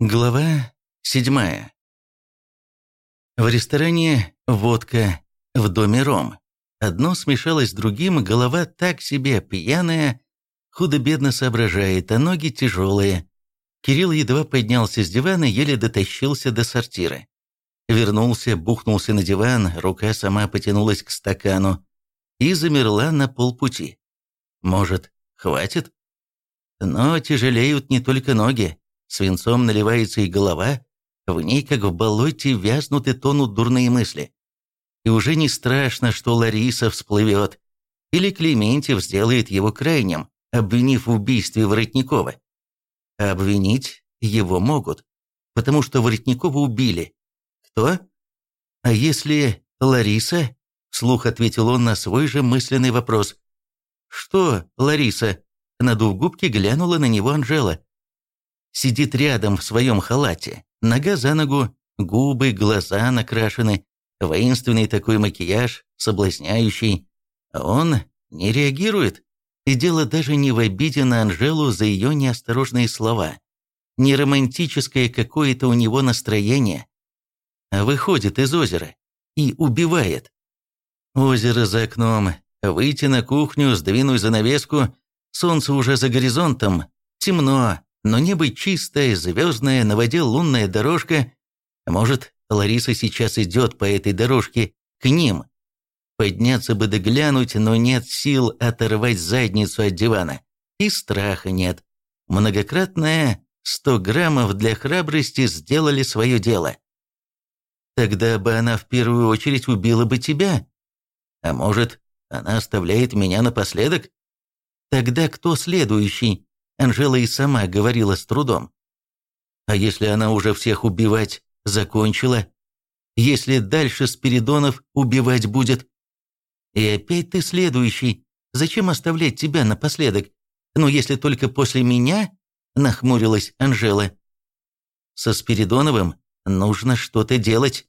Глава седьмая. В ресторане водка, в доме ром. Одно смешалось с другим, голова так себе пьяная, худо-бедно соображает, а ноги тяжелые. Кирилл едва поднялся с дивана, еле дотащился до сортира. Вернулся, бухнулся на диван, рука сама потянулась к стакану и замерла на полпути. Может, хватит? Но тяжелеют не только ноги, Свинцом наливается и голова, в ней, как в болоте, вязнут и тонут дурные мысли. И уже не страшно, что Лариса всплывет, или Клементьев сделает его крайним, обвинив в убийстве Воротникова. А обвинить его могут, потому что Воротникова убили. Кто? А если Лариса? Вслух ответил он на свой же мысленный вопрос. «Что, Лариса?» Надув губки, глянула на него Анжела сидит рядом в своем халате, нога за ногу, губы, глаза накрашены, воинственный такой макияж, соблазняющий. Он не реагирует. И дело даже не в обиде на Анжелу за ее неосторожные слова, не романтическое какое-то у него настроение, выходит из озера и убивает. Озеро за окном, выйти на кухню, сдвинуть занавеску, солнце уже за горизонтом, темно, но небо чистое, звездное, на воде лунная дорожка. Может, Лариса сейчас идет по этой дорожке к ним. Подняться бы да глянуть, но нет сил оторвать задницу от дивана. И страха нет. Многократное 100 граммов для храбрости сделали свое дело. Тогда бы она в первую очередь убила бы тебя. А может, она оставляет меня напоследок? Тогда кто следующий? Анжела и сама говорила с трудом. А если она уже всех убивать закончила? Если дальше Спиридонов убивать будет? И опять ты следующий. Зачем оставлять тебя напоследок? Ну, если только после меня, нахмурилась Анжела. Со Спиридоновым нужно что-то делать.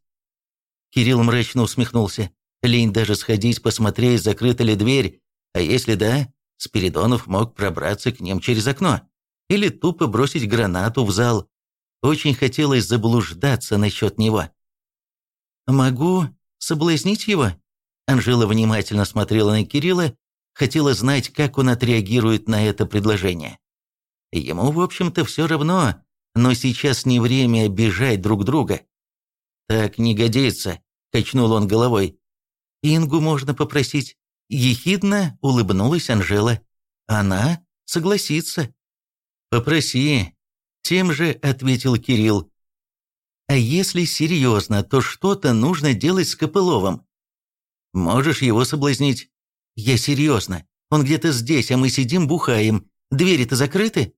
Кирилл мрачно усмехнулся. Лень даже сходить посмотреть, закрыта ли дверь. А если да, Спиридонов мог пробраться к ним через окно или тупо бросить гранату в зал. Очень хотелось заблуждаться насчет него. «Могу соблазнить его?» Анжела внимательно смотрела на Кирилла, хотела знать, как он отреагирует на это предложение. Ему, в общем-то, все равно, но сейчас не время обижать друг друга. «Так не годится», — качнул он головой. «Ингу можно попросить. Ехидно улыбнулась Анжела. Она согласится. «Попроси», — тем же ответил Кирилл. «А если серьезно, то что-то нужно делать с Копыловым. Можешь его соблазнить?» «Я серьезно. Он где-то здесь, а мы сидим бухаем. Двери-то закрыты?»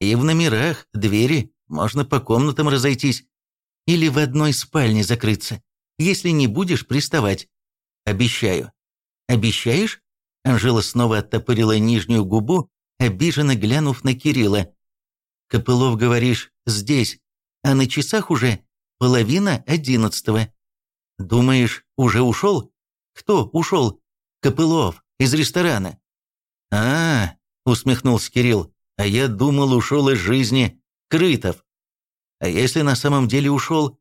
«И в номерах двери. Можно по комнатам разойтись. Или в одной спальне закрыться, если не будешь приставать. Обещаю». «Обещаешь?» Анжела снова оттопырила нижнюю губу, обиженно глянув на Кирилла. «Копылов, говоришь, здесь, а на часах уже половина одиннадцатого. Думаешь, уже ушел? Кто ушел? Копылов, из ресторана». «А, — усмехнулся Кирилл, — а я думал, ушел из жизни Крытов. А если на самом деле ушел?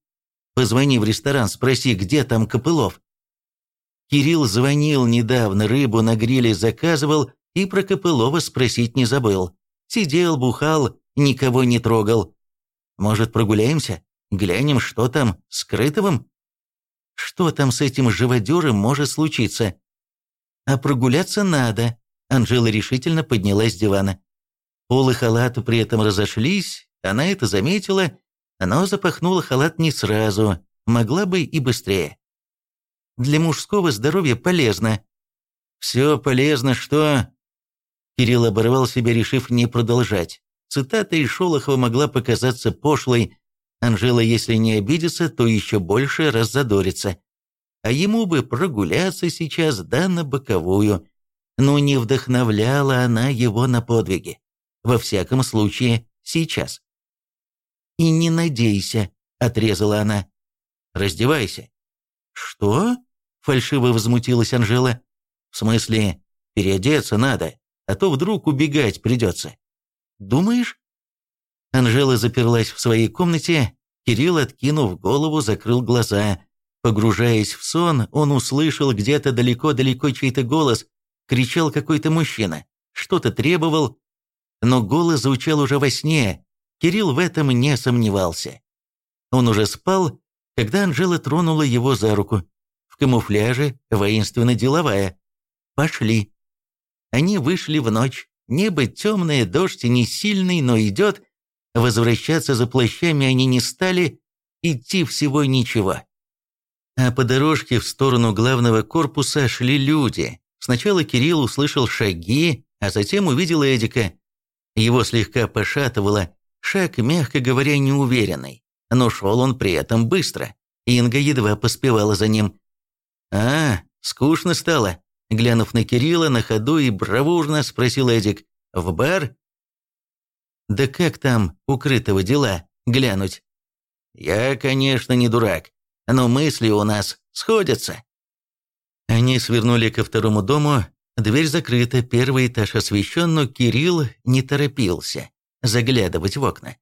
Позвони в ресторан, спроси, где там Копылов. Кирилл звонил недавно, рыбу на гриле заказывал и про Копылова спросить не забыл. Сидел, бухал, никого не трогал. Может, прогуляемся? Глянем, что там с Крытовым? Что там с этим живодером может случиться? А прогуляться надо. Анжела решительно поднялась с дивана. Пол и халат при этом разошлись, она это заметила, но запахнула халат не сразу, могла бы и быстрее для мужского здоровья полезно». «Все полезно, что...» Кирилл оборвал себя, решив не продолжать. Цитата из Шолохова могла показаться пошлой. Анжела, если не обидится, то еще больше раззадорится. А ему бы прогуляться сейчас, да на боковую. Но не вдохновляла она его на подвиги. Во всяком случае, сейчас. «И не надейся», — отрезала она. «Раздевайся». «Что?» Фальшиво возмутилась Анжела. «В смысле, переодеться надо, а то вдруг убегать придется». «Думаешь?» Анжела заперлась в своей комнате, Кирилл, откинув голову, закрыл глаза. Погружаясь в сон, он услышал где-то далеко-далеко чей-то голос, кричал какой-то мужчина, что-то требовал, но голос звучал уже во сне, Кирилл в этом не сомневался. Он уже спал, когда Анжела тронула его за руку. Камуфляже, воинственно-деловая. «Пошли». Они вышли в ночь. Небо темное, дождь не сильный, но идет. Возвращаться за плащами они не стали, идти всего ничего. А по дорожке в сторону главного корпуса шли люди. Сначала Кирилл услышал шаги, а затем увидел Эдика. Его слегка пошатывало, шаг, мягко говоря, неуверенный. Но шел он при этом быстро. Инга едва поспевала за ним. «А, скучно стало», Глянув на Кирилла на ходу и бравурно спросил Эдик. «В бар?» «Да как там укрытого дела? Глянуть?» «Я, конечно, не дурак, но мысли у нас сходятся». Они свернули ко второму дому. Дверь закрыта, первый этаж освещен, но Кирилл не торопился заглядывать в окна.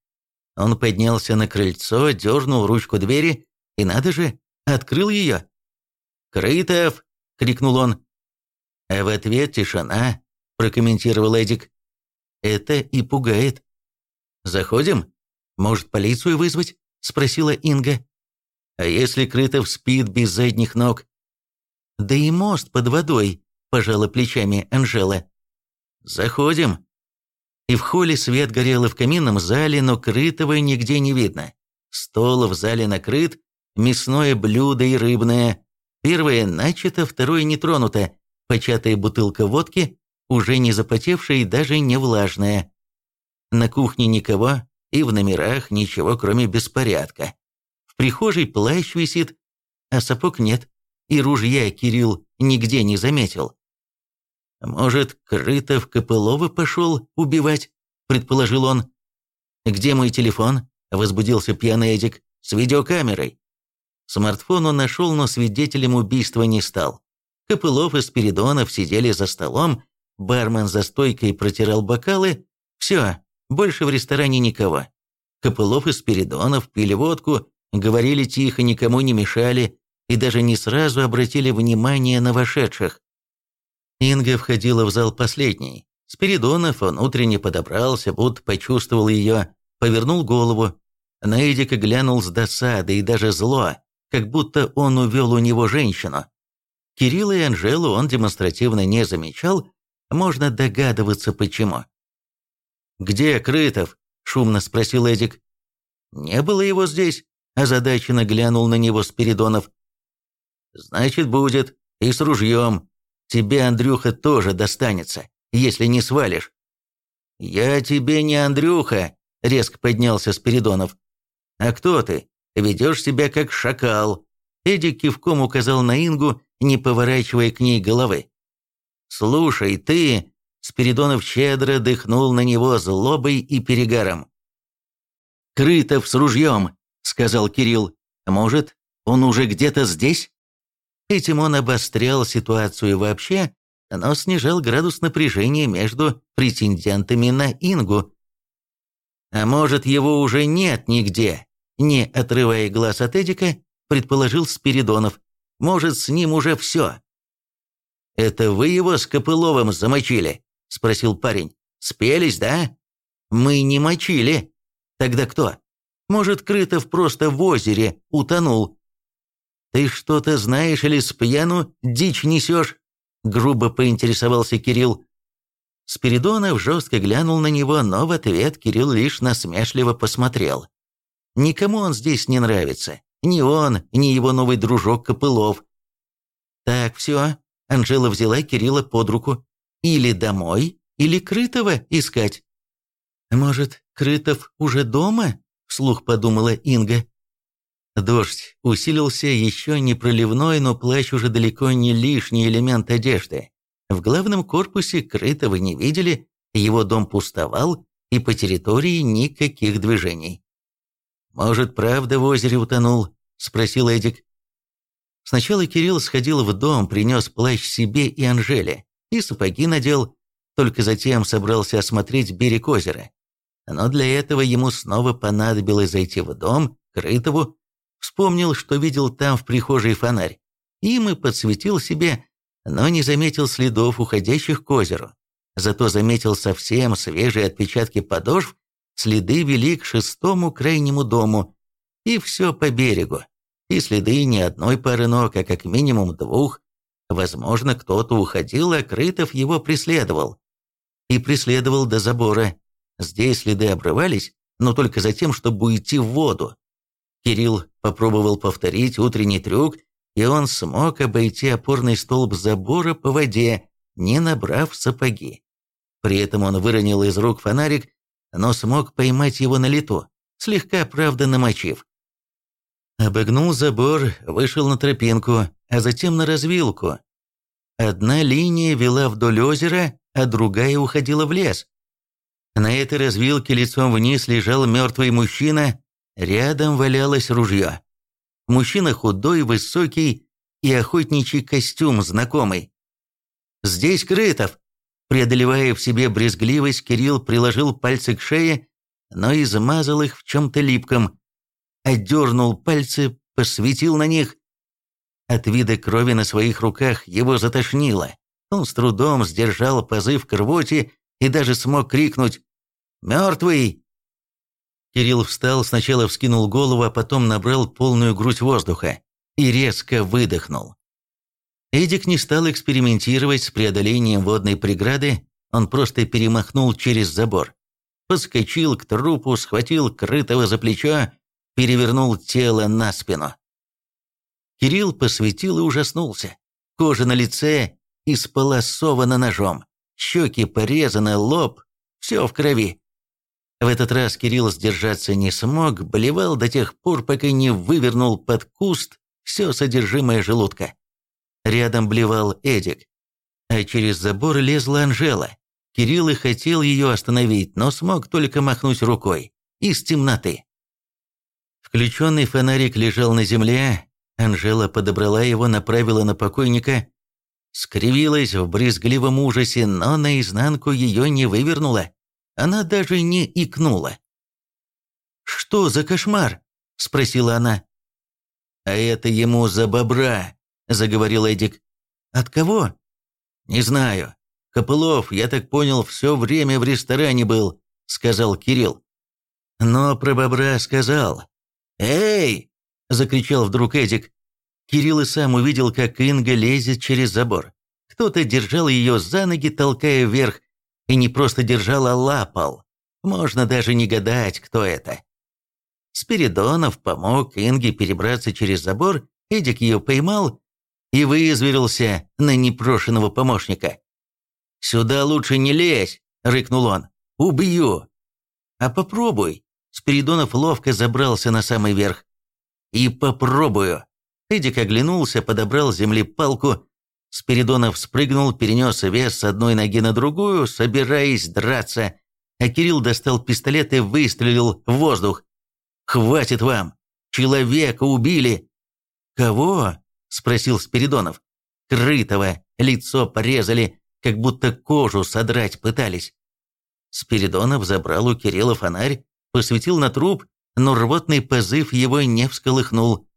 Он поднялся на крыльцо, дернул ручку двери и, надо же, открыл ее. «Крытов!» — крикнул он. А в ответ тишина, прокомментировал Эдик. Это и пугает. Заходим? Может, полицию вызвать? Спросила Инга. А если Крытов спит без задних ног? Да и мост под водой, пожала плечами Анжела. Заходим. И в холле свет горел и в каминном зале, но Крытого нигде не видно. Стол в зале накрыт, мясное блюдо и рыбное. Первое начато, второе не тронуто, початая бутылка водки, уже не запотевшая и даже не влажная. На кухне никого, и в номерах ничего, кроме беспорядка. В прихожей плащ висит, а сапог нет, и ружья Кирилл нигде не заметил. «Может, Крытов Копылова пошел убивать?» – предположил он. «Где мой телефон?» – возбудился пьяный Эдик. «С видеокамерой». Смартфон он нашел, но свидетелем убийства не стал. Копылов и Спиридонов сидели за столом, бармен за стойкой протирал бокалы. Все, больше в ресторане никого. Копылов и Спиридонов пили водку, говорили тихо, никому не мешали и даже не сразу обратили внимание на вошедших. Инга входила в зал последней. Спиридонов внутренне подобрался, будто почувствовал ее, повернул голову. На Эдика глянул с досадой и даже зло, как будто он увел у него женщину. Кирилла и Анжелу он демонстративно не замечал, можно догадываться почему. «Где Крытов?» – шумно спросил Эдик. «Не было его здесь», – озадаченно глянул на него Спиридонов. «Значит, будет. И с ружьем. Тебе, Андрюха, тоже достанется, если не свалишь». «Я тебе не Андрюха», – резко поднялся Спиридонов. «А кто ты? Ведешь себя как шакал». Эдик кивком указал на Ингу, не поворачивая к ней головы. «Слушай, ты...» Спиридонов щедро дыхнул на него злобой и перегаром. «Крытов с ружьем», — сказал Кирилл. «Может, он уже где-то здесь?» Этим он обострял ситуацию вообще, но снижал градус напряжения между претендентами на Ингу. «А может, его уже нет нигде?» Не отрывая глаз от Эдика, предположил Спиридонов. Может, с ним уже все». «Это вы его с Копыловым замочили?» – спросил парень. «Спелись, да?» «Мы не мочили». «Тогда кто?» «Может, Крытов просто в озере утонул?» «Ты что-то знаешь или с пьяну дичь несешь?» – грубо поинтересовался Кирилл. Спиридонов жестко глянул на него, но в ответ Кирилл лишь насмешливо посмотрел. Никому он здесь не нравится. Ни он, ни его новый дружок Копылов. Так, все. Анжела взяла Кирилла под руку. Или домой, или Крытова искать. Может, Крытов уже дома? Вслух подумала Инга. Дождь усилился, еще не проливной, но плащ уже далеко не лишний элемент одежды. В главном корпусе Крытого не видели, его дом пустовал, и по территории никаких движений. «Может, правда в озере утонул?» – спросил Эдик. Сначала Кирилл сходил в дом, принес плащ себе и Анжеле, и сапоги надел, только затем собрался осмотреть берег озера. Но для этого ему снова понадобилось зайти в дом, Крытову, вспомнил, что видел там в прихожей фонарь, им и подсветил себе, но не заметил следов, уходящих к озеру. Зато заметил совсем свежие отпечатки подошв, следы вели к шестому крайнему дому, и все по берегу. И следы не одной пары ног, а как минимум двух. Возможно, кто-то уходил, а Крытов его преследовал. И преследовал до забора. Здесь следы обрывались, но только за тем, чтобы уйти в воду. Кирилл попробовал повторить утренний трюк, и он смог обойти опорный столб забора по воде, не набрав сапоги. При этом он выронил из рук фонарик, но смог поймать его на лету, слегка, правда, намочив. Обогнул забор, вышел на тропинку, а затем на развилку. Одна линия вела вдоль озера, а другая уходила в лес. На этой развилке лицом вниз лежал мертвый мужчина, рядом валялось ружье. Мужчина худой, высокий и охотничий костюм знакомый. «Здесь Крытов!» Преодолевая в себе брезгливость, Кирилл приложил пальцы к шее, но измазал их в чем-то липком. Отдернул пальцы, посветил на них. От вида крови на своих руках его затошнило. Он с трудом сдержал позыв к рвоте и даже смог крикнуть «Мертвый!». Кирилл встал, сначала вскинул голову, а потом набрал полную грудь воздуха и резко выдохнул. Эдик не стал экспериментировать с преодолением водной преграды, он просто перемахнул через забор. Подскочил к трупу, схватил крытого за плечо, перевернул тело на спину. Кирилл посветил и ужаснулся. Кожа на лице исполосована ножом, щеки порезаны, лоб, все в крови. В этот раз Кирилл сдержаться не смог, болевал до тех пор, пока не вывернул под куст все содержимое желудка. Рядом блевал Эдик. А через забор лезла Анжела. Кирилл и хотел ее остановить, но смог только махнуть рукой. Из темноты. Включенный фонарик лежал на земле. Анжела подобрала его, направила на покойника. Скривилась в брезгливом ужасе, но наизнанку ее не вывернула. Она даже не икнула. «Что за кошмар?» – спросила она. «А это ему за бобра», — заговорил Эдик. «От кого?» «Не знаю. Копылов, я так понял, все время в ресторане был», — сказал Кирилл. Но про бобра сказал. «Эй!» — закричал вдруг Эдик. Кирилл и сам увидел, как Инга лезет через забор. Кто-то держал ее за ноги, толкая вверх, и не просто держал, а лапал. Можно даже не гадать, кто это. Спиридонов помог Инге перебраться через забор, Эдик ее поймал и вызверился на непрошенного помощника. «Сюда лучше не лезь!» — рыкнул он. «Убью!» «А попробуй!» Спиридонов ловко забрался на самый верх. «И попробую!» Эдик оглянулся, подобрал с земли палку. Спиридонов спрыгнул, перенес вес с одной ноги на другую, собираясь драться. А Кирилл достал пистолет и выстрелил в воздух. «Хватит вам! Человека убили!» «Кого?» – спросил Спиридонов. «Крытого. Лицо порезали, как будто кожу содрать пытались». Спиридонов забрал у Кирилла фонарь, посветил на труп, но рвотный позыв его не всколыхнул.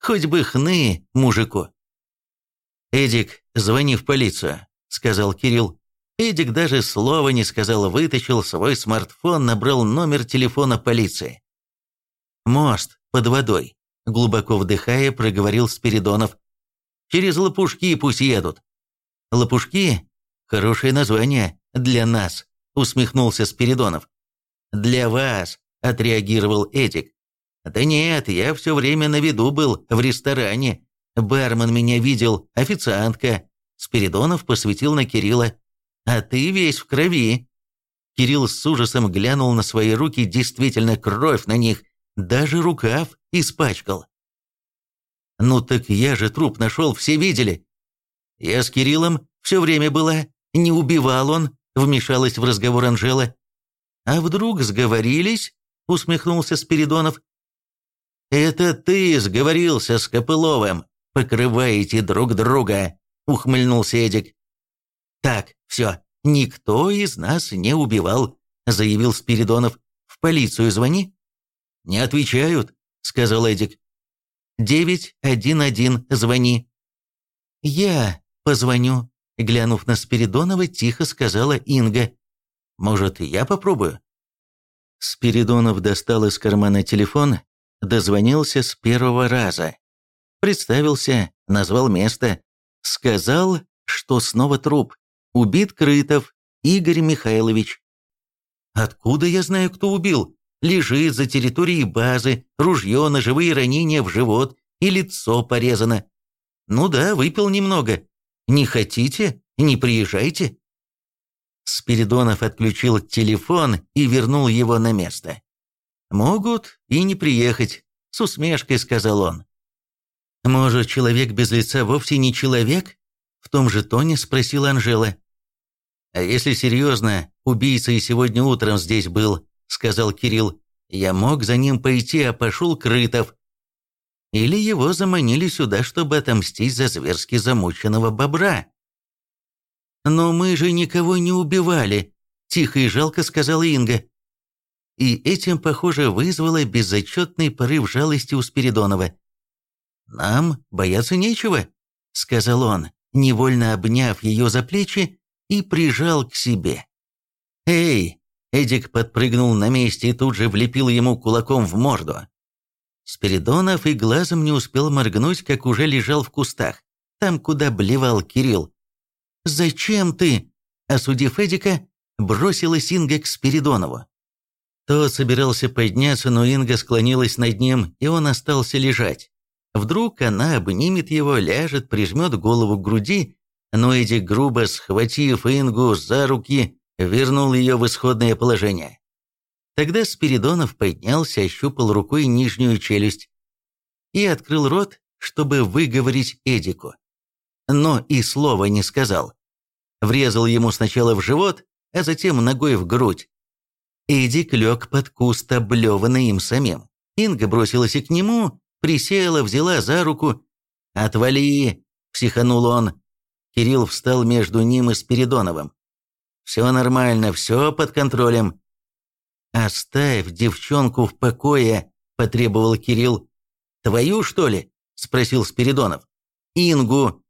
Хоть бы хны мужику. «Эдик, звони в полицию», — сказал Кирилл. Эдик даже слова не сказал, вытащил свой смартфон, набрал номер телефона полиции. «Мост под водой. Глубоко вдыхая, проговорил Спиридонов. «Через лопушки пусть едут». «Лопушки? Хорошее название для нас», усмехнулся Спиридонов. «Для вас», отреагировал Эдик. «Да нет, я все время на виду был в ресторане. Бармен меня видел, официантка». Спиридонов посветил на Кирилла. «А ты весь в крови». Кирилл с ужасом глянул на свои руки, действительно кровь на них, даже рукав испачкал. «Ну так я же труп нашел, все видели». «Я с Кириллом все время была, не убивал он», вмешалась в разговор Анжела. «А вдруг сговорились?» — усмехнулся Спиридонов. «Это ты сговорился с Копыловым, покрываете друг друга», — ухмыльнулся Эдик. «Так, все, никто из нас не убивал», — заявил Спиридонов. полицию звони». «Не отвечают», — сказал Эдик. «Девять один один, звони». «Я позвоню», — глянув на Спиридонова, тихо сказала Инга. «Может, я попробую?» Спиридонов достал из кармана телефон, дозвонился с первого раза. Представился, назвал место. Сказал, что снова труп. Убит Крытов Игорь Михайлович. Откуда я знаю, кто убил? Лежит за территорией базы, ружье, ножевые ранения в живот и лицо порезано. Ну да, выпил немного. Не хотите? Не приезжайте. Спиридонов отключил телефон и вернул его на место. «Могут и не приехать», — с усмешкой сказал он. «Может, человек без лица вовсе не человек?» В том же тоне спросила Анжела. «А если серьезно, убийца и сегодня утром здесь был», — сказал Кирилл. «Я мог за ним пойти, а пошел Крытов». Или его заманили сюда, чтобы отомстить за зверски замученного бобра. «Но мы же никого не убивали», – тихо и жалко сказала Инга. И этим, похоже, вызвало безотчетный порыв жалости у Спиридонова. «Нам бояться нечего», – сказал он, невольно обняв ее за плечи и прижал к себе. «Эй!» – Эдик подпрыгнул на месте и тут же влепил ему кулаком в морду. Спиридонов и глазом не успел моргнуть, как уже лежал в кустах, там, куда блевал Кирилл. «Зачем ты?» Осудив Эдика, бросилась Инга к Спиридонову. Тот собирался подняться, но Инга склонилась над ним, и он остался лежать. Вдруг она обнимет его, ляжет, прижмет голову к груди, но Эдик, грубо схватив Ингу за руки, вернул ее в исходное положение. Тогда Спиридонов поднялся, ощупал рукой нижнюю челюсть и открыл рот, чтобы выговорить Эдику но и слова не сказал. Врезал ему сначала в живот, а затем ногой в грудь. Эдик лег под куст, облеванный им самим. Инга бросилась и к нему, присела, взяла за руку. «Отвали!» – психанул он. Кирилл встал между ним и Спиридоновым. «Все нормально, все под контролем». «Оставь девчонку в покое», – потребовал Кирилл. «Твою, что ли?» – спросил Спиридонов. «Ингу»,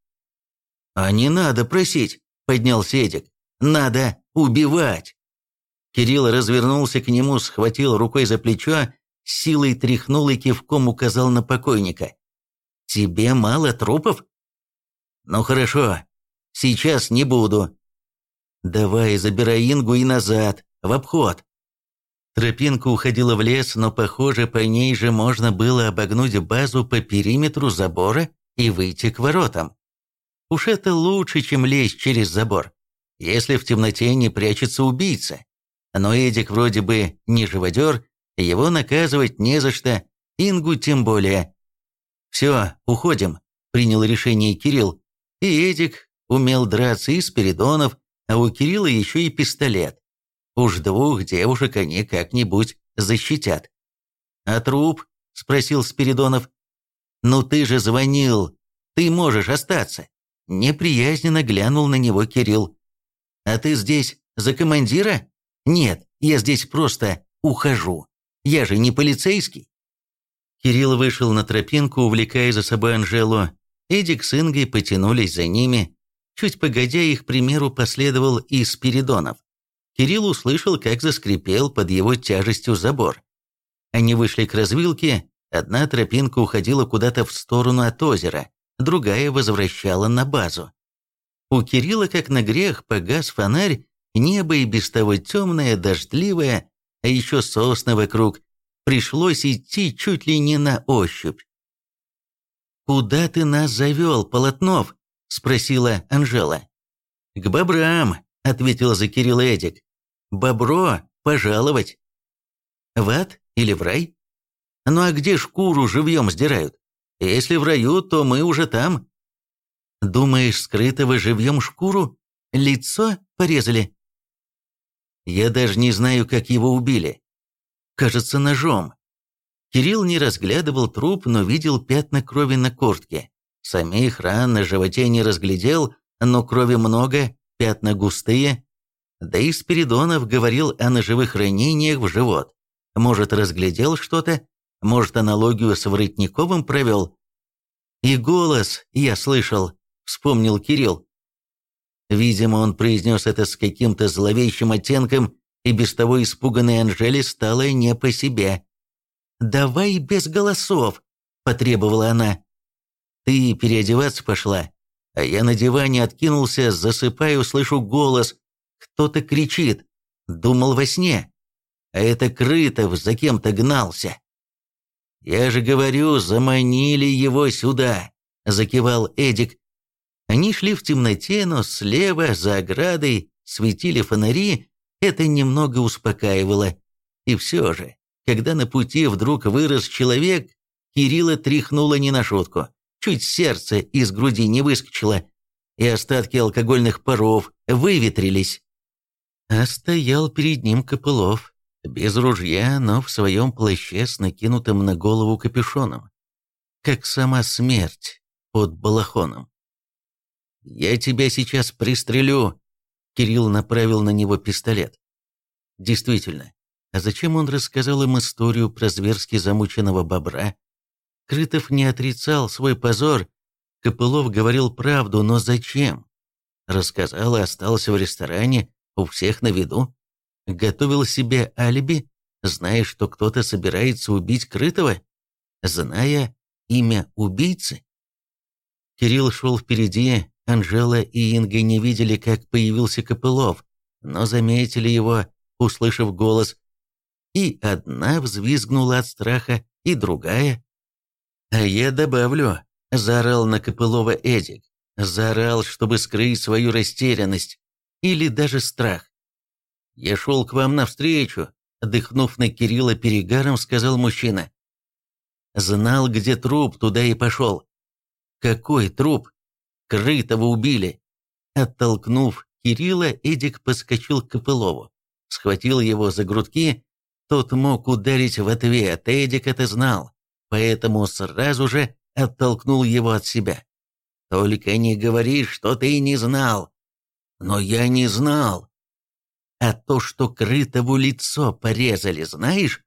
«А не надо просить», — поднялся Эдик. «Надо убивать». Кирилл развернулся к нему, схватил рукой за плечо, силой тряхнул и кивком указал на покойника. «Тебе мало трупов?» «Ну хорошо, сейчас не буду». «Давай, забирай Ингу и назад, в обход». Тропинка уходила в лес, но, похоже, по ней же можно было обогнуть базу по периметру забора и выйти к воротам. Уж это лучше, чем лезть через забор, если в темноте не прячется убийца. Но Эдик вроде бы не живодер, его наказывать не за что, Ингу тем более. «Все, уходим», — принял решение Кирилл. И Эдик умел драться и Спиридонов, а у Кирилла еще и пистолет. Уж двух девушек они как-нибудь защитят. «А труп?» — спросил Спиридонов. «Ну ты же звонил, ты можешь остаться». Неприязненно глянул на него Кирилл. «А ты здесь за командира?» «Нет, я здесь просто ухожу. Я же не полицейский». Кирилл вышел на тропинку, увлекая за собой Анжелу. Эдик с Ингой потянулись за ними. Чуть погодя их примеру последовал и Спиридонов. Кирилл услышал, как заскрипел под его тяжестью забор. Они вышли к развилке, одна тропинка уходила куда-то в сторону от озера, другая возвращала на базу. У Кирилла, как на грех, погас фонарь, небо и без того темное, дождливое, а еще сосны вокруг. Пришлось идти чуть ли не на ощупь. «Куда ты нас завел, Полотнов?» – спросила Анжела. «К бобрам», – ответил за Кирилл Эдик. «Бобро пожаловать». «В ад или в рай?» «Ну а где шкуру живьем сдирают?» Если в раю, то мы уже там. Думаешь, скрытого живьем шкуру? Лицо порезали? Я даже не знаю, как его убили. Кажется, ножом. Кирилл не разглядывал труп, но видел пятна крови на куртке. Самих ран на животе не разглядел, но крови много, пятна густые. Да и Спиридонов говорил о ножевых ранениях в живот. Может, разглядел что-то? Может, аналогию с Воротниковым провел? И голос я слышал, вспомнил Кирилл. Видимо, он произнес это с каким-то зловещим оттенком, и без того испуганной Анжеле стало не по себе. «Давай без голосов», — потребовала она. «Ты переодеваться пошла?» А я на диване откинулся, засыпаю, слышу голос. Кто-то кричит. Думал во сне. А это Крытов за кем-то гнался. «Я же говорю, заманили его сюда», — закивал Эдик. Они шли в темноте, но слева, за оградой, светили фонари, это немного успокаивало. И все же, когда на пути вдруг вырос человек, Кирилла тряхнуло не на шутку. Чуть сердце из груди не выскочило, и остатки алкогольных паров выветрились. А стоял перед ним Копылов, без ружья, но в своем плаще с накинутым на голову капюшоном. Как сама смерть под балахоном. «Я тебя сейчас пристрелю!» Кирилл направил на него пистолет. Действительно, а зачем он рассказал им историю про зверски замученного бобра? Крытов не отрицал свой позор. Копылов говорил правду, но зачем? Рассказал и остался в ресторане, у всех на виду. Готовил себе алиби, зная, что кто-то собирается убить Крытого, зная имя убийцы. Кирилл шел впереди, Анжела и Инга не видели, как появился Копылов, но заметили его, услышав голос. И одна взвизгнула от страха, и другая. «А я добавлю», — заорал на Копылова Эдик. Заорал, чтобы скрыть свою растерянность или даже страх. «Я шел к вам навстречу», — дыхнув на Кирилла перегаром, сказал мужчина. «Знал, где труп, туда и пошел». «Какой труп?» «Крытого убили». Оттолкнув Кирилла, Эдик подскочил к Копылову, схватил его за грудки. Тот мог ударить в ответ, Эдик это знал, поэтому сразу же оттолкнул его от себя. «Только не говори, что ты не знал». «Но я не знал». «А то, что Крытову лицо порезали, знаешь?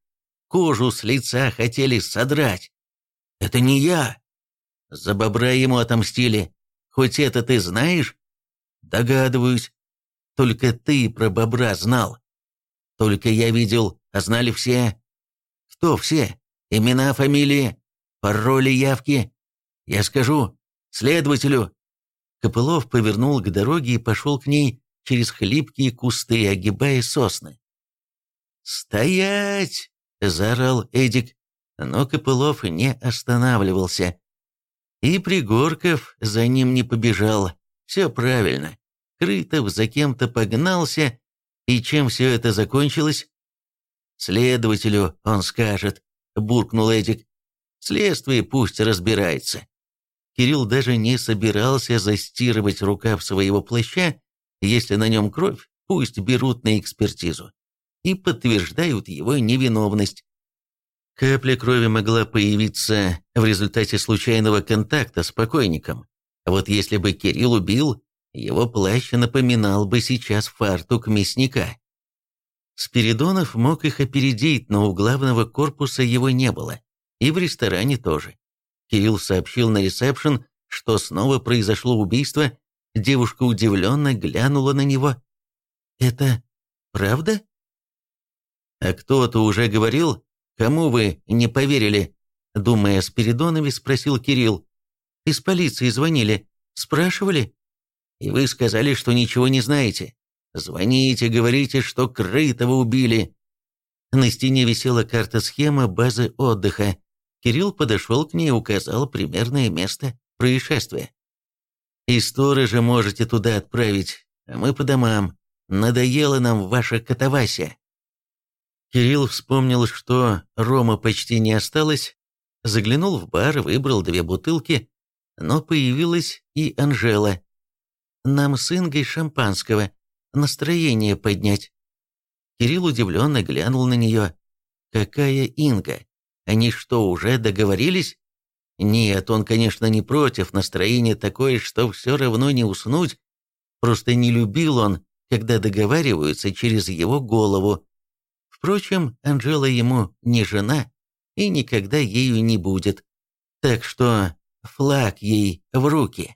Кожу с лица хотели содрать. Это не я. За бобра ему отомстили. Хоть это ты знаешь? Догадываюсь. Только ты про бобра знал. Только я видел, а знали все. Кто все? Имена, фамилии, пароли, явки. Я скажу. Следователю. Копылов повернул к дороге и пошел к ней через хлипкие кусты, огибая сосны. «Стоять!» — заорал Эдик, но Копылов не останавливался. И Пригорков за ним не побежал. Все правильно. Крытов за кем-то погнался, и чем все это закончилось? Следователю он скажет, буркнул Эдик. Следствие пусть разбирается. Кирилл даже не собирался застирывать рукав своего плаща, если на нем кровь, пусть берут на экспертизу и подтверждают его невиновность. Капля крови могла появиться в результате случайного контакта с покойником. Вот если бы Кирилл убил, его плащ напоминал бы сейчас фартук мясника. Спиридонов мог их опередить, но у главного корпуса его не было. И в ресторане тоже. Кирилл сообщил на ресепшн, что снова произошло убийство. Девушка удивленно глянула на него. «Это правда?» «А кто-то уже говорил, «Кому вы не поверили?» Думая о Спиридонове, спросил Кирилл. «Из полиции звонили. Спрашивали?» «И вы сказали, что ничего не знаете. Звоните, говорите, что Крытого убили». На стене висела карта-схема базы отдыха. Кирилл подошел к ней и указал примерное место происшествия. «И сторожа можете туда отправить, а мы по домам. Надоело нам ваша катавасия». Кирилл вспомнил, что рома почти не осталось, заглянул в бар, выбрал две бутылки, но появилась и Анжела. «Нам с Ингой шампанского, настроение поднять». Кирилл удивленно глянул на нее. «Какая Инга? Они что, уже договорились?» «Нет, он, конечно, не против, настроение такое, что все равно не уснуть. Просто не любил он, когда договариваются через его голову, Впрочем, Анжела ему не жена и никогда ею не будет. Так что флаг ей в руки.